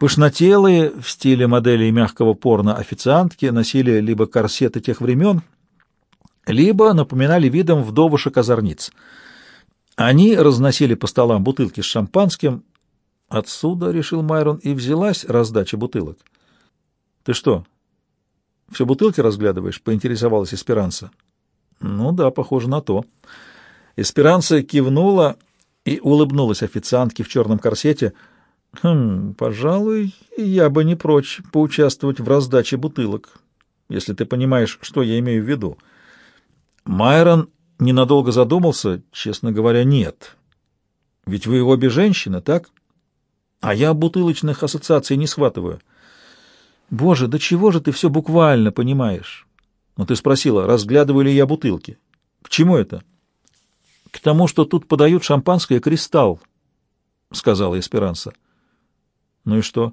Пышнотелые в стиле моделей мягкого порно официантки носили либо корсеты тех времен, либо напоминали видом вдовушек-озорниц. Они разносили по столам бутылки с шампанским. Отсюда, — решил Майрон, — и взялась раздача бутылок. — Ты что, все бутылки разглядываешь? — поинтересовалась Эсперанса. — Ну да, похоже на то. Эсперанса кивнула и улыбнулась официантке в черном корсете. — Хм, пожалуй, я бы не прочь поучаствовать в раздаче бутылок, если ты понимаешь, что я имею в виду. — Майрон ненадолго задумался, честно говоря, нет. Ведь вы обе женщины, так? А я бутылочных ассоциаций не схватываю. Боже, да чего же ты все буквально понимаешь? Ну, ты спросила, разглядываю ли я бутылки. К чему это? К тому, что тут подают шампанское «Кристалл», — сказала Эсперанса. Ну и что?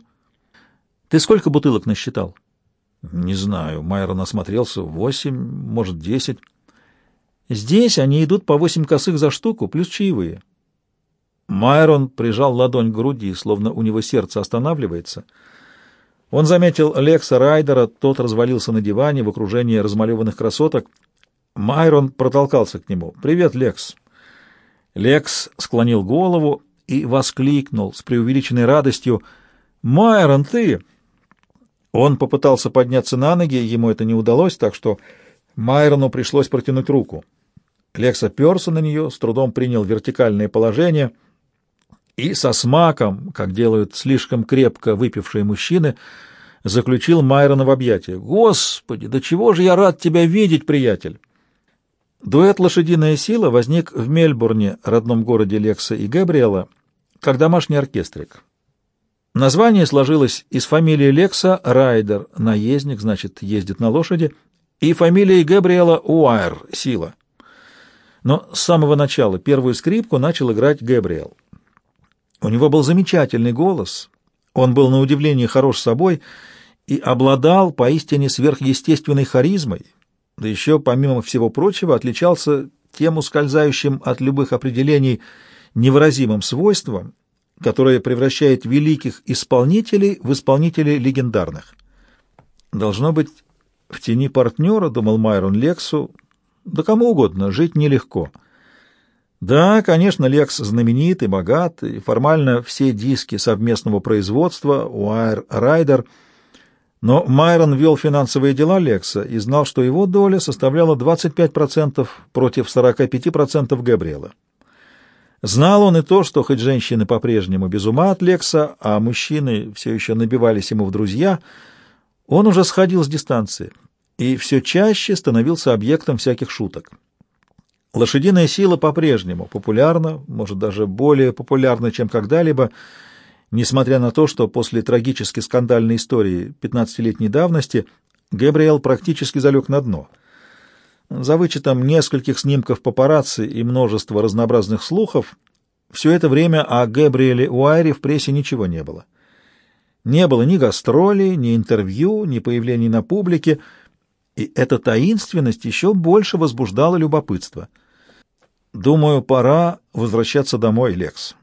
Ты сколько бутылок насчитал? Не знаю. Майрон осмотрелся. Восемь, может, десять. Здесь они идут по восемь косых за штуку, плюс чаевые. Майрон прижал ладонь к груди, словно у него сердце останавливается. Он заметил Лекса Райдера, тот развалился на диване в окружении размалеванных красоток. Майрон протолкался к нему. «Привет, Лекс!» Лекс склонил голову и воскликнул с преувеличенной радостью. «Майрон, ты!» Он попытался подняться на ноги, ему это не удалось, так что Майрону пришлось протянуть руку. Лекс оперся на нее, с трудом принял вертикальное положение и со смаком, как делают слишком крепко выпившие мужчины, заключил Майрона в объятия. «Господи, да чего же я рад тебя видеть, приятель!» Дуэт «Лошадиная сила» возник в Мельбурне, родном городе Лекса и Габриэла, как домашний оркестрик. Название сложилось из фамилии Лекса Райдер, наездник, значит, ездит на лошади, и фамилии Габриэла Уайр, сила. Но с самого начала первую скрипку начал играть Гэбриэл. У него был замечательный голос, он был на удивление хорош собой и обладал поистине сверхъестественной харизмой, да еще, помимо всего прочего, отличался тем ускользающим от любых определений невыразимым свойством, которое превращает великих исполнителей в исполнителей легендарных. Должно быть, в тени партнера, думал Майрон Лексу, да кому угодно, жить нелегко. Да, конечно, Лекс знаменитый, богатый, формально все диски совместного производства, Уайр Райдер, но Майрон вел финансовые дела Лекса и знал, что его доля составляла 25% против 45% Габриэла. Знал он и то, что хоть женщины по-прежнему без ума от Лекса, а мужчины все еще набивались ему в друзья, он уже сходил с дистанции и все чаще становился объектом всяких шуток. Лошадиная сила по-прежнему популярна, может, даже более популярна, чем когда-либо, несмотря на то, что после трагически скандальной истории 15-летней давности Габриэл практически залег на дно. За вычетом нескольких снимков папарацци и множества разнообразных слухов, все это время о Габриэле Уайре в прессе ничего не было. Не было ни гастролей, ни интервью, ни появлений на публике — и эта таинственность еще больше возбуждала любопытство. «Думаю, пора возвращаться домой, Лекс».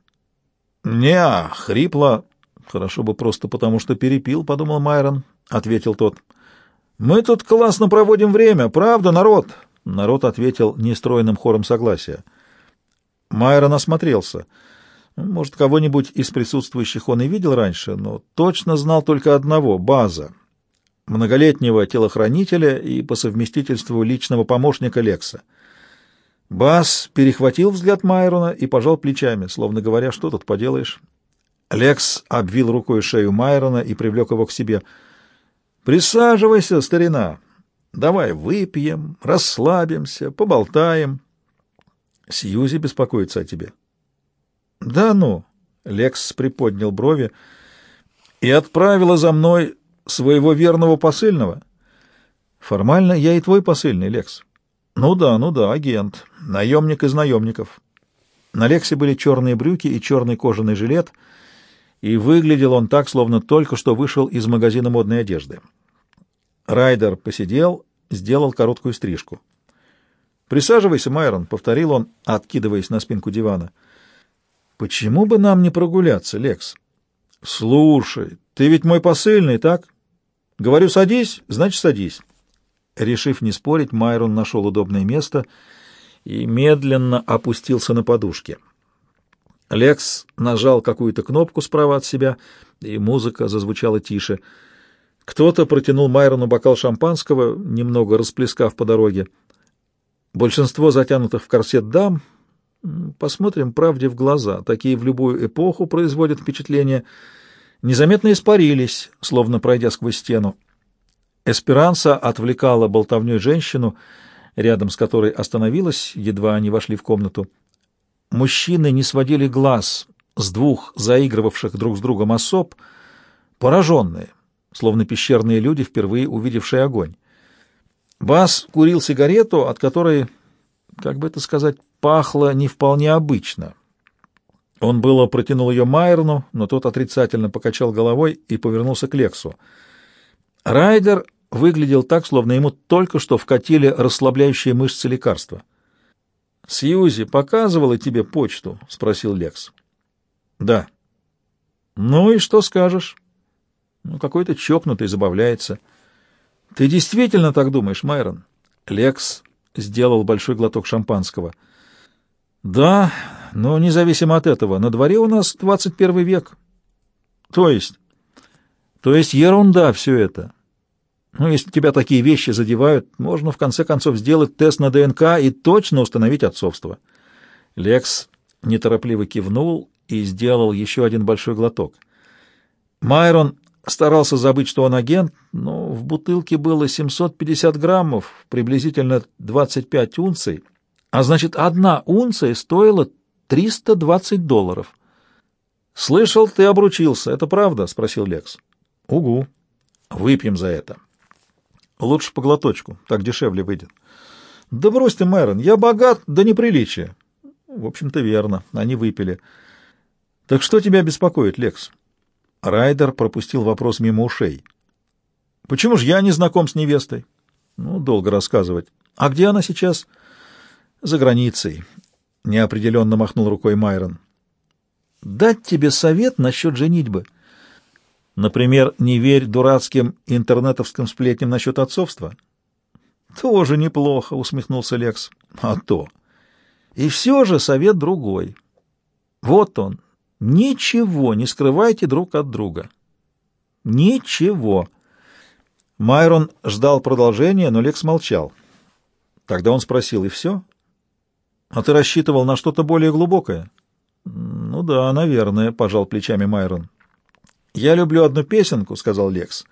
«Не, хрипло. Хорошо бы просто потому, что перепил», — подумал Майрон, — ответил тот. «Мы тут классно проводим время, правда, народ?» Народ ответил нестроенным хором согласия. Майрон осмотрелся. Может, кого-нибудь из присутствующих он и видел раньше, но точно знал только одного — База многолетнего телохранителя и по совместительству личного помощника Лекса. Бас перехватил взгляд Майрона и пожал плечами, словно говоря, что тут поделаешь. Лекс обвил рукой шею Майрона и привлек его к себе. «Присаживайся, старина. Давай выпьем, расслабимся, поболтаем. Сьюзи беспокоится о тебе». «Да ну!» — Лекс приподнял брови и отправила за мной своего верного посыльного? Формально я и твой посыльный, Лекс. Ну да, ну да, агент, наемник из наемников. На Лексе были черные брюки и черный кожаный жилет, и выглядел он так, словно только что вышел из магазина модной одежды. Райдер посидел, сделал короткую стрижку. «Присаживайся, Майрон», — повторил он, откидываясь на спинку дивана. «Почему бы нам не прогуляться, Лекс?» «Слушай, Ты ведь мой посыльный, так? Говорю, садись, значит, садись. Решив не спорить, Майрон нашел удобное место и медленно опустился на подушке. Лекс нажал какую-то кнопку справа от себя, и музыка зазвучала тише. Кто-то протянул Майрону бокал шампанского, немного расплескав по дороге. Большинство затянутых в корсет дам, посмотрим правде в глаза, такие в любую эпоху производят впечатление, незаметно испарились, словно пройдя сквозь стену. Эсперанса отвлекала болтовней женщину, рядом с которой остановилась, едва они вошли в комнату. Мужчины не сводили глаз с двух заигрывавших друг с другом особ, пораженные, словно пещерные люди, впервые увидевшие огонь. Бас курил сигарету, от которой, как бы это сказать, пахло не вполне обычно. Он было протянул ее Майерну, но тот отрицательно покачал головой и повернулся к Лексу. Райдер выглядел так, словно ему только что вкатили расслабляющие мышцы лекарства. «Сьюзи показывала тебе почту?» — спросил Лекс. «Да». «Ну и что скажешь?» «Ну, какой-то чокнутый забавляется». «Ты действительно так думаешь, Майрон?» Лекс сделал большой глоток шампанского. «Да, но независимо от этого, на дворе у нас двадцать первый век». «То есть?» «То есть ерунда все это. Ну, если тебя такие вещи задевают, можно в конце концов сделать тест на ДНК и точно установить отцовство». Лекс неторопливо кивнул и сделал еще один большой глоток. Майрон Старался забыть, что он агент, но в бутылке было 750 граммов, приблизительно 25 унций, а значит, одна унция стоила 320 долларов. «Слышал, ты обручился, это правда?» — спросил Лекс. «Угу. Выпьем за это». «Лучше по глоточку, так дешевле выйдет». «Да брось ты, Мэрон, я богат до неприличия». «В общем-то, верно, они выпили». «Так что тебя беспокоит, Лекс?» Райдер пропустил вопрос мимо ушей. «Почему же я не знаком с невестой?» «Ну, долго рассказывать. А где она сейчас?» «За границей», — неопределенно махнул рукой Майрон. «Дать тебе совет насчет женитьбы. Например, не верь дурацким интернетовским сплетням насчет отцовства». «Тоже неплохо», — усмехнулся Лекс. «А то». «И все же совет другой. Вот он, Ничего не скрывайте друг от друга. Ничего. Майрон ждал продолжения, но Лекс молчал. Тогда он спросил, и все? А ты рассчитывал на что-то более глубокое? Ну да, наверное, пожал плечами Майрон. Я люблю одну песенку, сказал Лекс.